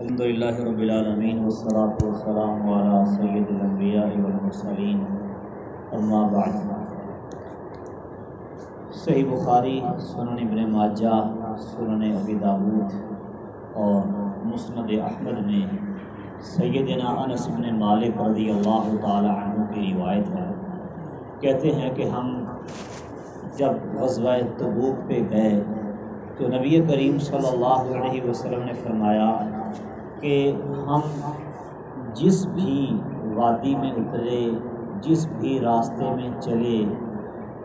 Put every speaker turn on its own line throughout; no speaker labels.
الحمد للہ رب العالمین والصلاة والسلام علی سید الانبیاء والمرسلین. اما بعد. صحیح بخاری، سنن ابن ماجہ، سنن ابی داود اور مسند احمد میں سیدنا انس بن مالک رضی اللہ تعالی عنہ کی روایت ہے۔ کہتے ہیں کہ ہم جب غزوہ تبوک پہ گئے تو نبی کریم صلی اللہ علیہ وسلم نے فرمایا کہ ہم جس بھی وادی میں اترے، جس بھی راستے میں چلے،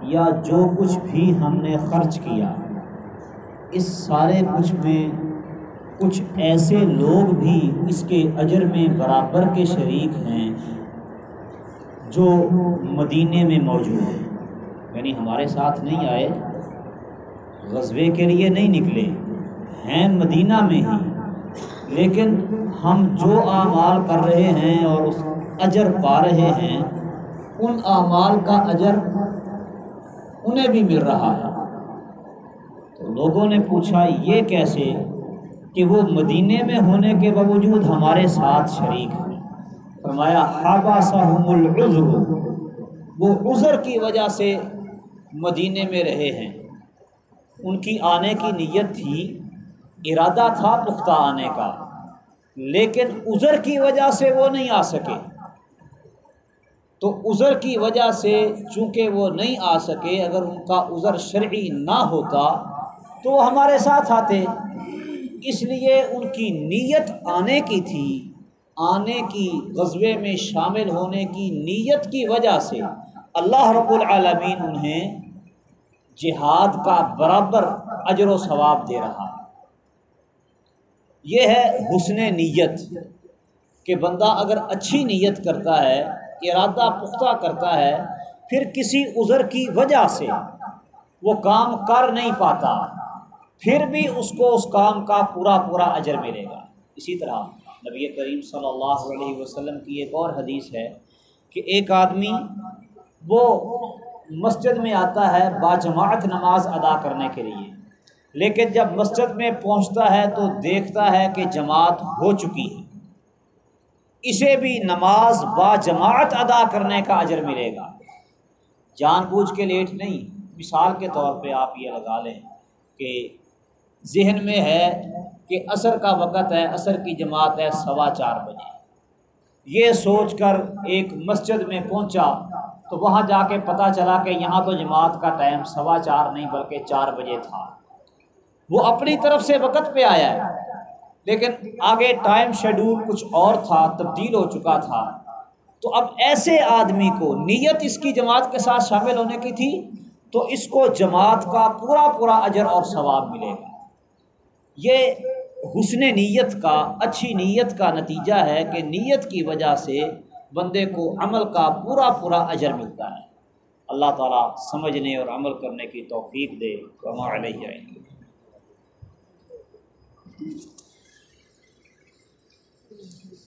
یا جو کچھ بھی ہم نے خرچ کیا، اس سارے کچھ میں کچھ ایسے لوگ بھی اس کے اجر میں برابر کے شریک ہیں جو مدینے میں موجود ہیں۔ یعنی ہمارے ساتھ نہیں آئے غزبے کے لیے نہیں نکلے، ہیں مدینہ میں ہی۔ لیکن ہم جو اعمال کر رہے ہیں اور اس اجر پا رہے ہیں، ان اعمال کا اجر انہیں بھی مل رہا ہے۔ تو لوگوں نے پوچھا، یہ کیسے کہ وہ مدینے میں ہونے کے باوجود ہمارے ساتھ شریک ہیں؟ فرمایا ہابا سہم العذر۔ وہ عذر کی وجہ سے مدینے میں رہے ہیں۔ ان کی آنے کی نیت تھی، ارادہ تھا پختہ آنے کا، لیکن عذر کی وجہ سے وہ نہیں آ سکے۔ تو عذر کی وجہ سے چونکہ وہ نہیں آ سکے، اگر ان کا عذر شرعی نہ ہوتا تو وہ ہمارے ساتھ آتے۔ اس لیے ان کی نیت آنے کی تھی، آنے کی غزبے میں شامل ہونے کی نیت کی وجہ سے۔ اللہ رب العالمین انہیں جہاد کا برابر اجر و ثواب دے رہا یہ ہے حسن نیت، کہ بندہ اگر اچھی نیت کرتا ہے، ارادہ پختہ کرتا ہے، پھر کسی عذر کی وجہ سے وہ کام کر نہیں پاتا، پھر بھی اس کو اس کام کا پورا پورا اجر ملے گا۔ اسی طرح نبی کریم صلی اللہ علیہ وسلم کی ایک اور حدیث ہے کہ ایک آدمی وہ مسجد میں آتا ہے باجماعت نماز ادا کرنے کے لیے۔ لیکن جب مسجد میں پہنچتا ہے تو دیکھتا ہے کہ جماعت ہو چکی ہے۔ اسے بھی نماز با جماعت ادا کرنے کا اجر ملے گا۔ جان بوجھ کے لیٹ نہیں، مثال کے طور پہ آپ یہ لگا لیں کہ ذہن میں ہے کہ عصر کا وقت ہے، عصر کی جماعت ہے، سوا چار بجے۔ یہ سوچ کر ایک مسجد میں پہنچا تو وہاں جا کے پتہ چلا کہ یہاں تو جماعت کا ٹائم سوا چار نہیں بلکہ چار بجے تھا۔ وہ اپنی طرف سے وقت پہ آیا ہے، لیکن آگے ٹائم شیڈول کچھ اور تھا، تبدیل ہو چکا تھا۔ تو اب ایسے آدمی کو نیت اس کی جماعت کے ساتھ شامل ہونے کی تھی، تو اس کو جماعت کا پورا پورا اجر اور ثواب ملے گا۔ یہ حسن نیت کا، اچھی نیت کا نتیجہ ہے کہ نیت کی وجہ سے بندے کو عمل کا پورا پورا اجر ملتا ہے۔ اللہ تعالیٰ سمجھنے اور عمل کرنے کی توفیق دے۔ تو ہمارے جائیں گے